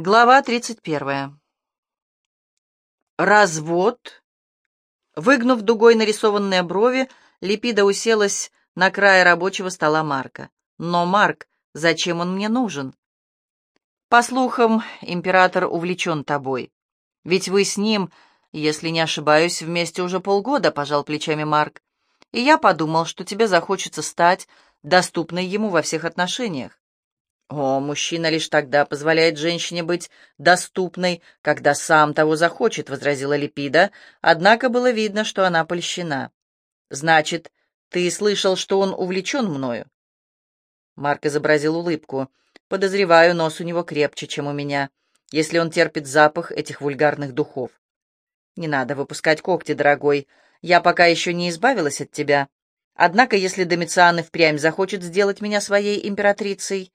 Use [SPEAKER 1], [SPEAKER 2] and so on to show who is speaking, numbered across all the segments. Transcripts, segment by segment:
[SPEAKER 1] Глава 31. Развод. Выгнув дугой нарисованные брови, Липида уселась на крае рабочего стола Марка. «Но, Марк, зачем он мне нужен?» «По слухам, император увлечен тобой. Ведь вы с ним, если не ошибаюсь, вместе уже полгода», — пожал плечами Марк. «И я подумал, что тебе захочется стать доступной ему во всех отношениях. О, мужчина лишь тогда позволяет женщине быть доступной, когда сам того захочет, — возразила Липида, однако было видно, что она польщена. Значит, ты слышал, что он увлечен мною? Марк изобразил улыбку. Подозреваю, нос у него крепче, чем у меня, если он терпит запах этих вульгарных духов. Не надо выпускать когти, дорогой. Я пока еще не избавилась от тебя. Однако, если Домициан и впрямь захочет сделать меня своей императрицей,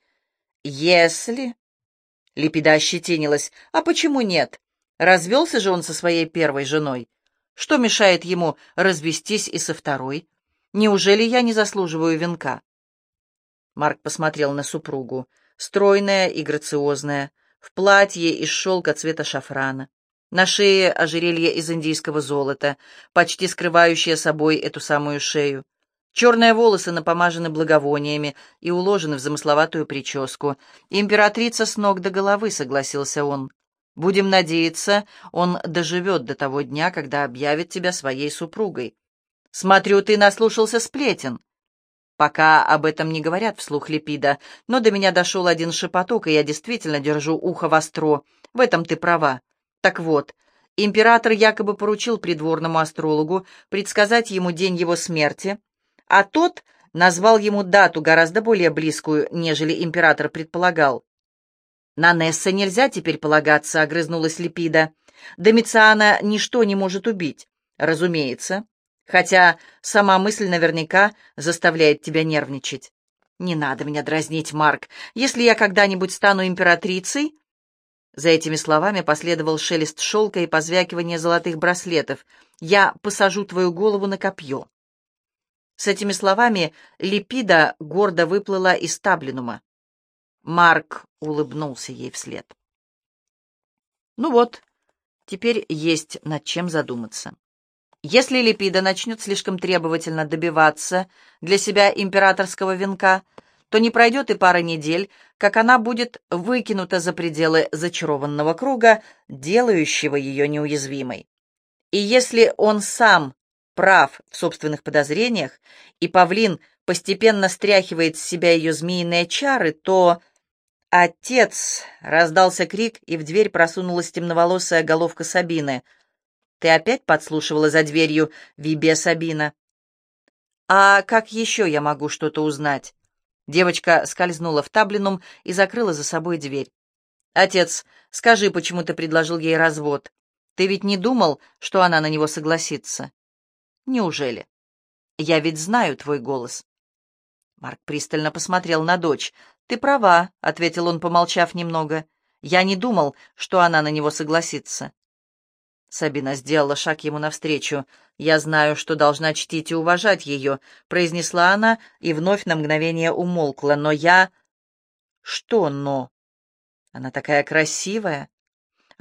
[SPEAKER 1] «Если...» — Липида ощетинилась. «А почему нет? Развелся же он со своей первой женой. Что мешает ему развестись и со второй? Неужели я не заслуживаю венка?» Марк посмотрел на супругу, стройная и грациозная, в платье из шелка цвета шафрана. На шее ожерелье из индийского золота, почти скрывающее собой эту самую шею. Черные волосы напомажены благовониями и уложены в замысловатую прическу. «Императрица с ног до головы», — согласился он. «Будем надеяться, он доживет до того дня, когда объявит тебя своей супругой. Смотрю, ты наслушался сплетен». Пока об этом не говорят вслух Липида, но до меня дошел один шепоток, и я действительно держу ухо востро. В этом ты права. Так вот, император якобы поручил придворному астрологу предсказать ему день его смерти — а тот назвал ему дату гораздо более близкую, нежели император предполагал. «На Несса нельзя теперь полагаться», — огрызнулась Липида. «Домициана ничто не может убить, разумеется, хотя сама мысль наверняка заставляет тебя нервничать. Не надо меня дразнить, Марк. Если я когда-нибудь стану императрицей...» За этими словами последовал шелест шелка и позвякивание золотых браслетов. «Я посажу твою голову на копье». С этими словами Липида гордо выплыла из таблинума. Марк улыбнулся ей вслед. Ну вот, теперь есть над чем задуматься. Если Липида начнет слишком требовательно добиваться для себя императорского венка, то не пройдет и пара недель, как она будет выкинута за пределы зачарованного круга, делающего ее неуязвимой. И если он сам прав в собственных подозрениях, и павлин постепенно стряхивает с себя ее змеиные чары, то... «Отец!» — раздался крик, и в дверь просунулась темноволосая головка Сабины. «Ты опять подслушивала за дверью, Вибе Сабина?» «А как еще я могу что-то узнать?» Девочка скользнула в таблинум и закрыла за собой дверь. «Отец, скажи, почему ты предложил ей развод? Ты ведь не думал, что она на него согласится?» Неужели? Я ведь знаю твой голос. Марк пристально посмотрел на дочь. «Ты права», — ответил он, помолчав немного. «Я не думал, что она на него согласится». Сабина сделала шаг ему навстречу. «Я знаю, что должна чтить и уважать ее», — произнесла она и вновь на мгновение умолкла. «Но я...» «Что «но»?» «Она такая красивая».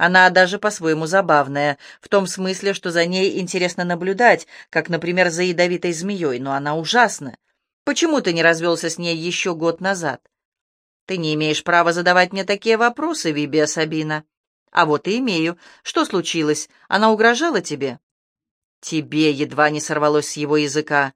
[SPEAKER 1] Она даже по-своему забавная, в том смысле, что за ней интересно наблюдать, как, например, за ядовитой змеей, но она ужасна. Почему ты не развелся с ней еще год назад? Ты не имеешь права задавать мне такие вопросы, Вибия Сабина. А вот и имею. Что случилось? Она угрожала тебе? Тебе едва не сорвалось с его языка.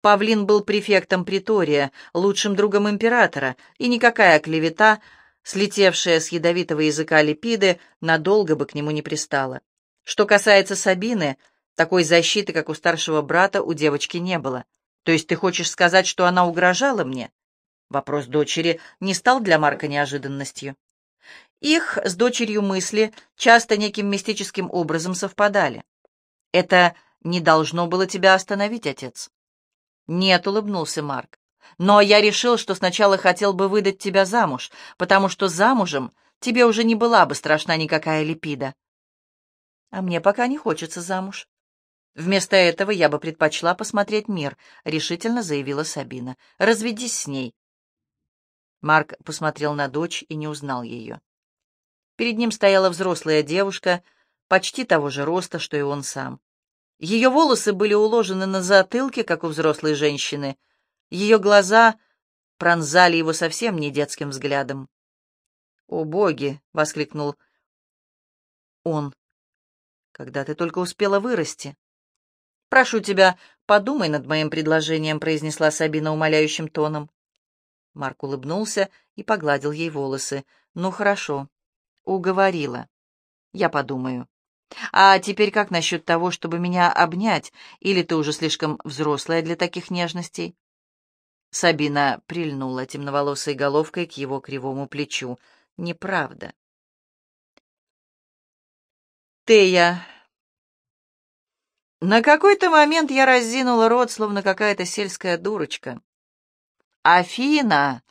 [SPEAKER 1] Павлин был префектом притория, лучшим другом императора, и никакая клевета слетевшая с ядовитого языка липиды, надолго бы к нему не пристала. Что касается Сабины, такой защиты, как у старшего брата, у девочки не было. То есть ты хочешь сказать, что она угрожала мне? Вопрос дочери не стал для Марка неожиданностью. Их с дочерью мысли часто неким мистическим образом совпадали. Это не должно было тебя остановить, отец. Нет, улыбнулся Марк. Но я решил, что сначала хотел бы выдать тебя замуж, потому что замужем тебе уже не была бы страшна никакая липида. А мне пока не хочется замуж. Вместо этого я бы предпочла посмотреть мир, решительно заявила Сабина. Разведись с ней. Марк посмотрел на дочь и не узнал ее. Перед ним стояла взрослая девушка, почти того же роста, что и он сам. Ее волосы были уложены на затылке, как у взрослой женщины. Ее глаза пронзали его совсем не детским взглядом. «О, боги!» — воскликнул он. «Когда ты только успела вырасти?» «Прошу тебя, подумай над моим предложением», — произнесла Сабина умоляющим тоном. Марк улыбнулся и погладил ей волосы. «Ну, хорошо. Уговорила. Я подумаю. А теперь как насчет того, чтобы меня обнять? Или ты уже слишком взрослая для таких нежностей?» Сабина прильнула темноволосой головкой к его кривому плечу. «Неправда». «Тея!» На какой-то момент я разинула рот, словно какая-то сельская дурочка. «Афина!»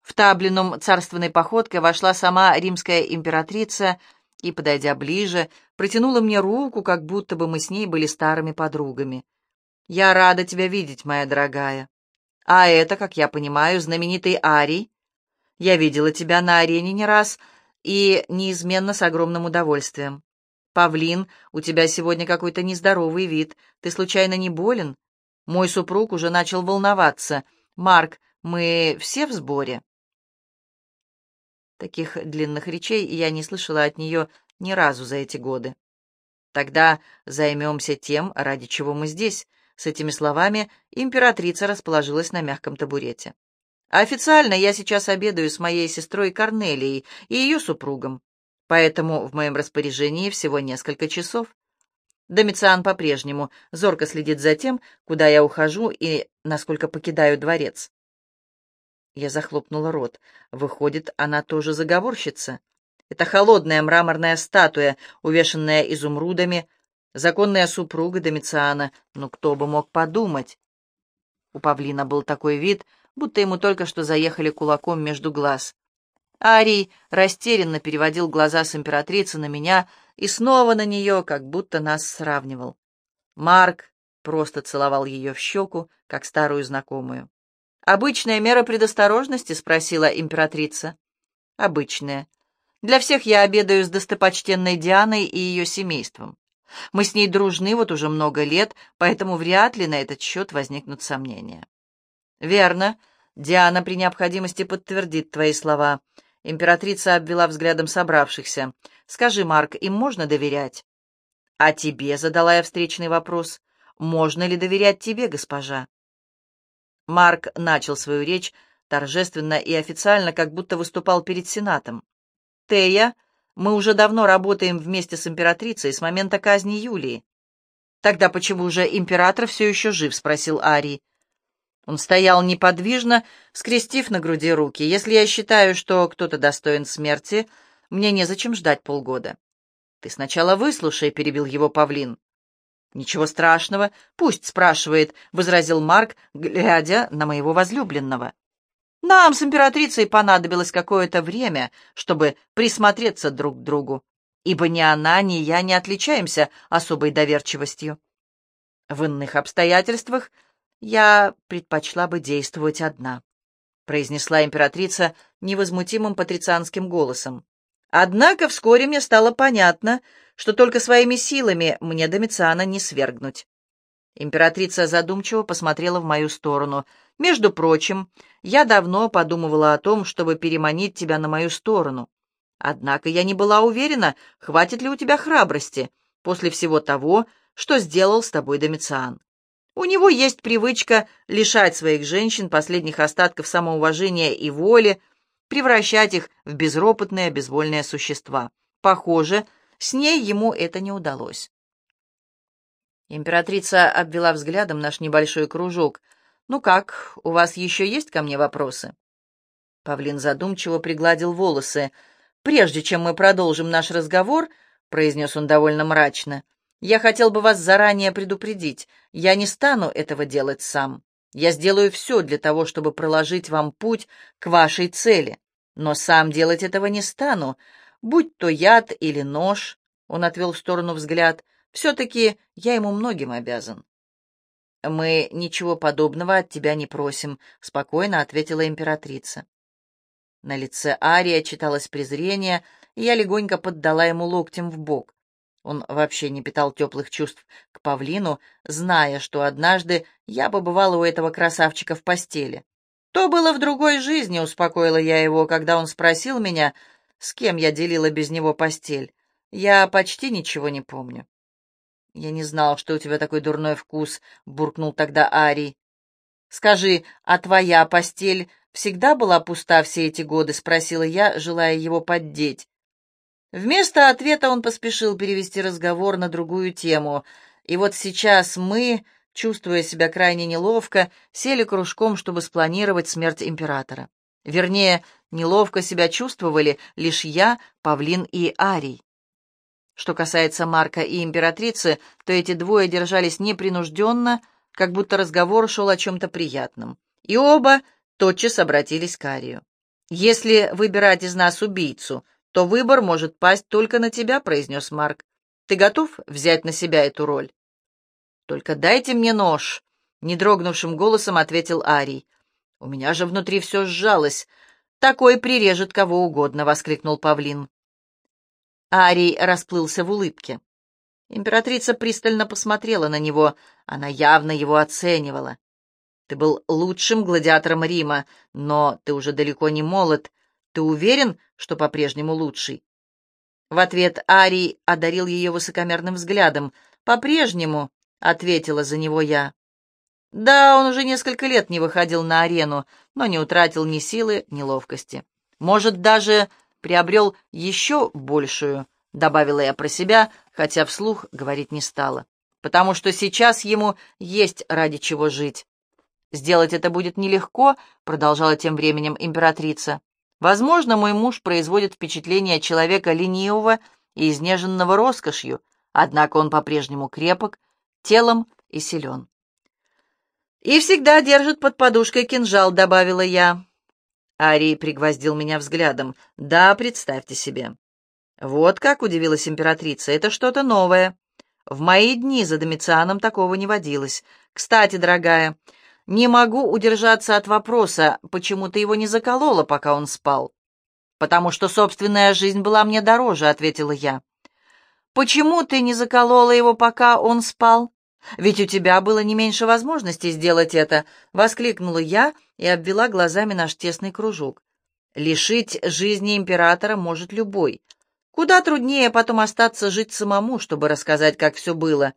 [SPEAKER 1] В таблином царственной походкой вошла сама римская императрица и, подойдя ближе, протянула мне руку, как будто бы мы с ней были старыми подругами. «Я рада тебя видеть, моя дорогая. А это, как я понимаю, знаменитый Арий. Я видела тебя на арене не раз и неизменно с огромным удовольствием. Павлин, у тебя сегодня какой-то нездоровый вид. Ты случайно не болен? Мой супруг уже начал волноваться. Марк, мы все в сборе?» Таких длинных речей я не слышала от нее ни разу за эти годы. Тогда займемся тем, ради чего мы здесь. С этими словами императрица расположилась на мягком табурете. Официально я сейчас обедаю с моей сестрой Корнелией и ее супругом, поэтому в моем распоряжении всего несколько часов. Домициан по-прежнему зорко следит за тем, куда я ухожу и насколько покидаю дворец. Я захлопнула рот. Выходит, она тоже заговорщица. Это холодная мраморная статуя, увешанная изумрудами, законная супруга Домициана. Ну, кто бы мог подумать? У павлина был такой вид, будто ему только что заехали кулаком между глаз. Арий растерянно переводил глаза с императрицы на меня и снова на нее, как будто нас сравнивал. Марк просто целовал ее в щеку, как старую знакомую. «Обычная мера предосторожности?» — спросила императрица. «Обычная. Для всех я обедаю с достопочтенной Дианой и ее семейством. Мы с ней дружны вот уже много лет, поэтому вряд ли на этот счет возникнут сомнения». «Верно. Диана при необходимости подтвердит твои слова». Императрица обвела взглядом собравшихся. «Скажи, Марк, им можно доверять?» «А тебе?» — задала я встречный вопрос. «Можно ли доверять тебе, госпожа?» Марк начал свою речь торжественно и официально, как будто выступал перед Сенатом. «Тея, мы уже давно работаем вместе с императрицей с момента казни Юлии». «Тогда почему же император все еще жив?» — спросил Арий. Он стоял неподвижно, скрестив на груди руки. «Если я считаю, что кто-то достоин смерти, мне незачем ждать полгода». «Ты сначала выслушай», — перебил его павлин. «Ничего страшного, пусть спрашивает», — возразил Марк, глядя на моего возлюбленного. «Нам с императрицей понадобилось какое-то время, чтобы присмотреться друг к другу, ибо ни она, ни я не отличаемся особой доверчивостью. В иных обстоятельствах я предпочла бы действовать одна», — произнесла императрица невозмутимым патрицианским голосом. Однако вскоре мне стало понятно, что только своими силами мне Домициана не свергнуть. Императрица задумчиво посмотрела в мою сторону. «Между прочим, я давно подумывала о том, чтобы переманить тебя на мою сторону. Однако я не была уверена, хватит ли у тебя храбрости после всего того, что сделал с тобой Домициан. У него есть привычка лишать своих женщин последних остатков самоуважения и воли, превращать их в безропотные, безвольные существа. Похоже, с ней ему это не удалось. Императрица обвела взглядом наш небольшой кружок. «Ну как, у вас еще есть ко мне вопросы?» Павлин задумчиво пригладил волосы. «Прежде чем мы продолжим наш разговор», — произнес он довольно мрачно, — «я хотел бы вас заранее предупредить. Я не стану этого делать сам. Я сделаю все для того, чтобы проложить вам путь к вашей цели, но сам делать этого не стану, будь то яд или нож, он отвел в сторону взгляд, все-таки я ему многим обязан. «Мы ничего подобного от тебя не просим», — спокойно ответила императрица. На лице Ария читалось презрение, и я легонько поддала ему локтем в бок. Он вообще не питал теплых чувств к павлину, зная, что однажды я побывала у этого красавчика в постели. То было в другой жизни, успокоила я его, когда он спросил меня, с кем я делила без него постель. Я почти ничего не помню. «Я не знал, что у тебя такой дурной вкус», — буркнул тогда Арий. «Скажи, а твоя постель всегда была пуста все эти годы?» — спросила я, желая его поддеть. Вместо ответа он поспешил перевести разговор на другую тему. И вот сейчас мы, чувствуя себя крайне неловко, сели кружком, чтобы спланировать смерть императора. Вернее, неловко себя чувствовали лишь я, Павлин и Арий. Что касается Марка и императрицы, то эти двое держались непринужденно, как будто разговор шел о чем-то приятном. И оба тотчас обратились к Арию. «Если выбирать из нас убийцу, то выбор может пасть только на тебя», — произнес Марк. «Ты готов взять на себя эту роль?» «Только дайте мне нож», — недрогнувшим голосом ответил Арий. «У меня же внутри все сжалось. Такой прирежет кого угодно», — воскликнул Павлин. Арий расплылся в улыбке. Императрица пристально посмотрела на него. Она явно его оценивала. «Ты был лучшим гладиатором Рима, но ты уже далеко не молод. Ты уверен, что по-прежнему лучший?» В ответ Арий одарил ее высокомерным взглядом. «По-прежнему», — ответила за него я. Да, он уже несколько лет не выходил на арену, но не утратил ни силы, ни ловкости. Может, даже приобрел еще большую, добавила я про себя, хотя вслух говорить не стала, потому что сейчас ему есть ради чего жить. Сделать это будет нелегко, продолжала тем временем императрица. Возможно, мой муж производит впечатление человека ленивого и изнеженного роскошью, однако он по-прежнему крепок, телом и силен. «И всегда держит под подушкой кинжал», — добавила я. Арий пригвоздил меня взглядом. «Да, представьте себе». «Вот как», — удивилась императрица, — «это что-то новое. В мои дни за Домицианом такого не водилось. Кстати, дорогая, не могу удержаться от вопроса, почему ты его не заколола, пока он спал?» «Потому что собственная жизнь была мне дороже», — ответила я. «Почему ты не заколола его, пока он спал?» «Ведь у тебя было не меньше возможностей сделать это!» — воскликнула я и обвела глазами наш тесный кружок. «Лишить жизни императора может любой. Куда труднее потом остаться жить самому, чтобы рассказать, как все было.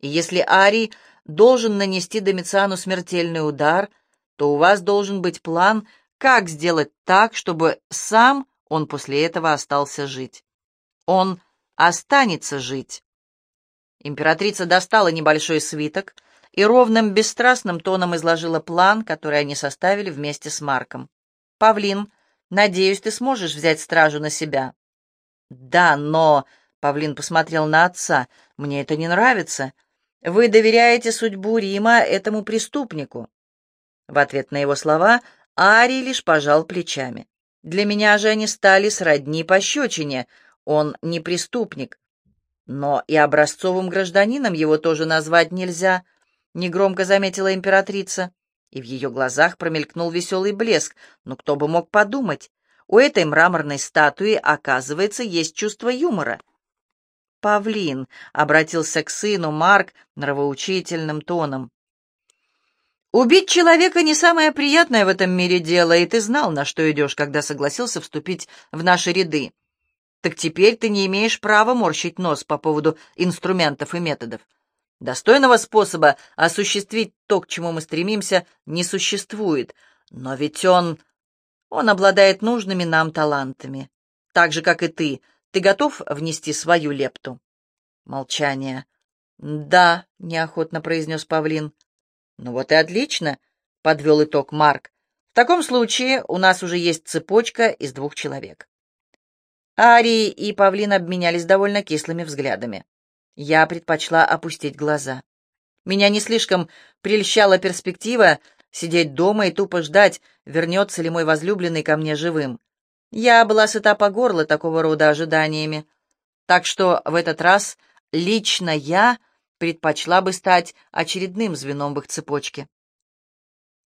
[SPEAKER 1] И если Арий должен нанести Домициану смертельный удар, то у вас должен быть план, как сделать так, чтобы сам он после этого остался жить. Он останется жить». Императрица достала небольшой свиток и ровным, бесстрастным тоном изложила план, который они составили вместе с Марком. «Павлин, надеюсь, ты сможешь взять стражу на себя». «Да, но...» — Павлин посмотрел на отца. «Мне это не нравится. Вы доверяете судьбу Рима этому преступнику». В ответ на его слова Арий лишь пожал плечами. «Для меня же они стали сродни пощечине. Он не преступник. Но и образцовым гражданином его тоже назвать нельзя, — негромко заметила императрица. И в ее глазах промелькнул веселый блеск. Но кто бы мог подумать, у этой мраморной статуи, оказывается, есть чувство юмора. «Павлин», — обратился к сыну Марк нравоучительным тоном. «Убить человека не самое приятное в этом мире дело, и ты знал, на что идешь, когда согласился вступить в наши ряды так теперь ты не имеешь права морщить нос по поводу инструментов и методов. Достойного способа осуществить то, к чему мы стремимся, не существует. Но ведь он... Он обладает нужными нам талантами. Так же, как и ты. Ты готов внести свою лепту? Молчание. «Да», — неохотно произнес Павлин. «Ну вот и отлично», — подвел итог Марк. «В таком случае у нас уже есть цепочка из двух человек. Арий и Павлин обменялись довольно кислыми взглядами. Я предпочла опустить глаза. Меня не слишком прельщала перспектива сидеть дома и тупо ждать, вернется ли мой возлюбленный ко мне живым. Я была сыта по горло такого рода ожиданиями. Так что в этот раз лично я предпочла бы стать очередным звеном в их цепочке.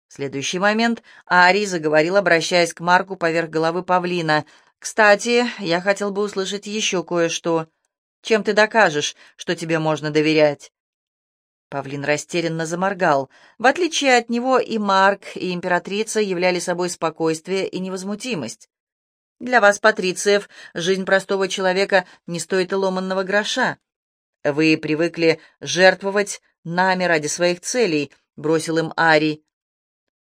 [SPEAKER 1] В следующий момент Арий заговорил, обращаясь к Марку поверх головы павлина. Кстати, я хотел бы услышать еще кое-что. Чем ты докажешь, что тебе можно доверять?» Павлин растерянно заморгал. В отличие от него и Марк, и императрица являли собой спокойствие и невозмутимость. Для вас, патрициев, жизнь простого человека не стоит и ломанного гроша. Вы привыкли жертвовать нами ради своих целей, — бросил им Арий.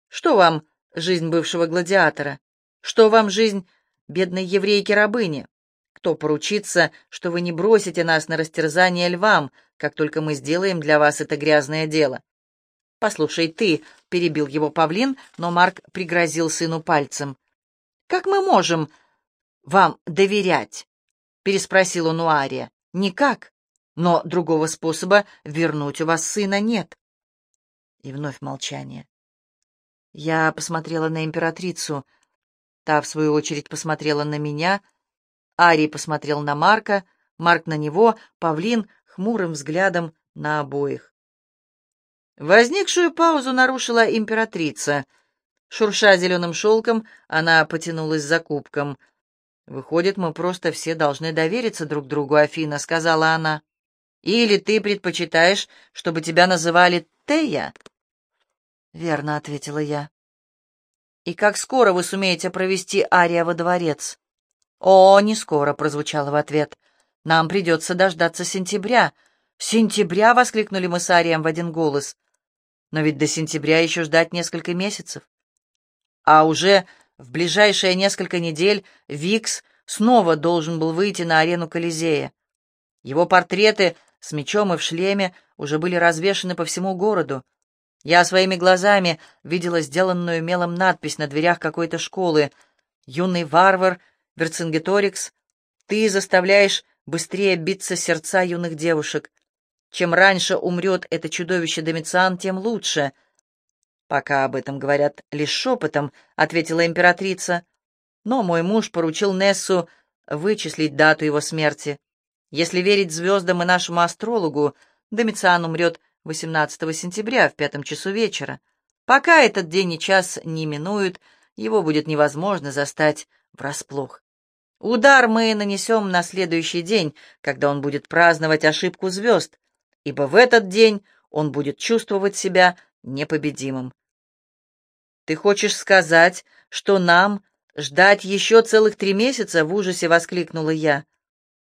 [SPEAKER 1] Что вам жизнь бывшего гладиатора? Что вам жизнь бедной еврейки-рабыни? Кто поручится, что вы не бросите нас на растерзание львам, как только мы сделаем для вас это грязное дело? Послушай, ты, — перебил его павлин, но Марк пригрозил сыну пальцем. Как мы можем вам доверять? — переспросил он у Ария. Никак. Но другого способа вернуть у вас сына нет. И вновь молчание. Я посмотрела на императрицу. Та, в свою очередь, посмотрела на меня. Арий посмотрел на Марка, Марк на него, Павлин хмурым взглядом на обоих. Возникшую паузу нарушила императрица. Шурша зеленым шелком, она потянулась за кубком. «Выходит, мы просто все должны довериться друг другу, Афина», — сказала она. Или ты предпочитаешь, чтобы тебя называли Тея?» «Верно», — ответила я. «И как скоро вы сумеете провести Ария во дворец?» «О, не скоро», — прозвучало в ответ. «Нам придется дождаться сентября». «Сентября!» — воскликнули мы с Арием в один голос. «Но ведь до сентября еще ждать несколько месяцев». А уже в ближайшие несколько недель Викс снова должен был выйти на арену Колизея. Его портреты с мечом и в шлеме уже были развешаны по всему городу. Я своими глазами видела сделанную мелом надпись на дверях какой-то школы. «Юный варвар, Верцингеторикс, ты заставляешь быстрее биться сердца юных девушек. Чем раньше умрет это чудовище Домициан, тем лучше». «Пока об этом говорят лишь шепотом», — ответила императрица. «Но мой муж поручил Нессу вычислить дату его смерти». Если верить звездам и нашему астрологу, Домициан умрет 18 сентября в пятом часу вечера. Пока этот день и час не минуют, его будет невозможно застать врасплох. Удар мы нанесем на следующий день, когда он будет праздновать ошибку звезд, ибо в этот день он будет чувствовать себя непобедимым. «Ты хочешь сказать, что нам ждать еще целых три месяца?» — в ужасе воскликнула я.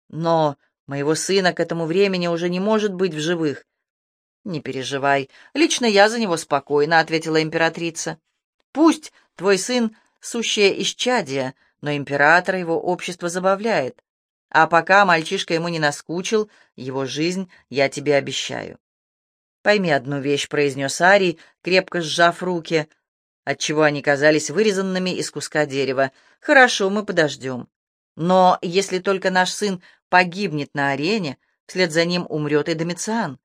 [SPEAKER 1] «Но Моего сына к этому времени уже не может быть в живых. «Не переживай, лично я за него спокойно», — ответила императрица. «Пусть твой сын — сущее исчадие, но императора его общество забавляет. А пока мальчишка ему не наскучил, его жизнь я тебе обещаю». «Пойми одну вещь», — произнес Арий, крепко сжав руки, отчего они казались вырезанными из куска дерева. «Хорошо, мы подождем. Но если только наш сын погибнет на арене, вслед за ним умрет и Домициан.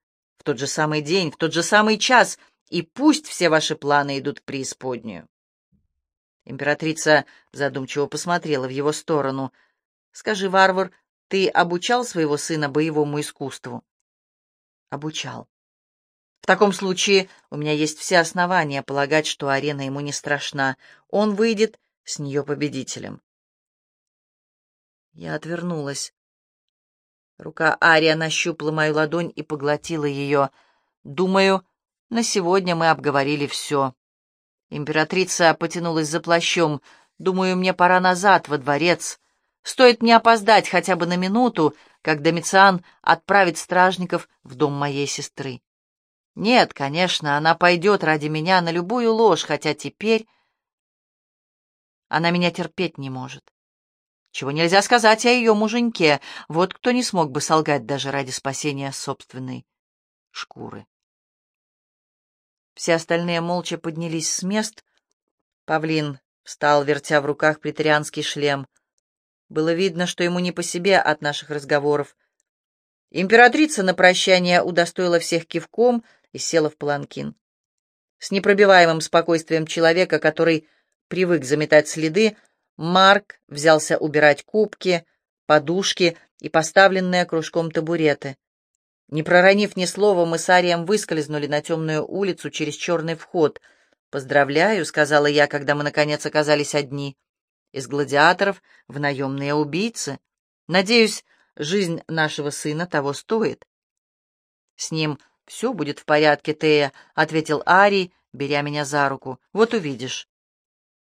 [SPEAKER 1] Тот же самый день, в тот же самый час, и пусть все ваши планы идут в преисподнюю. Императрица задумчиво посмотрела в его сторону. «Скажи, варвар, ты обучал своего сына боевому искусству?» «Обучал. В таком случае у меня есть все основания полагать, что арена ему не страшна. Он выйдет с нее победителем». Я отвернулась. Рука Ария нащупала мою ладонь и поглотила ее. «Думаю, на сегодня мы обговорили все». Императрица потянулась за плащом. «Думаю, мне пора назад, во дворец. Стоит мне опоздать хотя бы на минуту, как Домициан отправит стражников в дом моей сестры. Нет, конечно, она пойдет ради меня на любую ложь, хотя теперь она меня терпеть не может. Чего нельзя сказать о ее муженьке. Вот кто не смог бы солгать даже ради спасения собственной шкуры. Все остальные молча поднялись с мест. Павлин встал, вертя в руках претарианский шлем. Было видно, что ему не по себе от наших разговоров. Императрица на прощание удостоила всех кивком и села в паланкин. С непробиваемым спокойствием человека, который привык заметать следы, Марк взялся убирать кубки, подушки и поставленные кружком табуреты. Не проронив ни слова, мы с Арием выскользнули на темную улицу через черный вход. «Поздравляю», — сказала я, когда мы, наконец, оказались одни. из гладиаторов в наемные убийцы. Надеюсь, жизнь нашего сына того стоит. С ним все будет в порядке, Тея, — ответил Арий, беря меня за руку. Вот увидишь.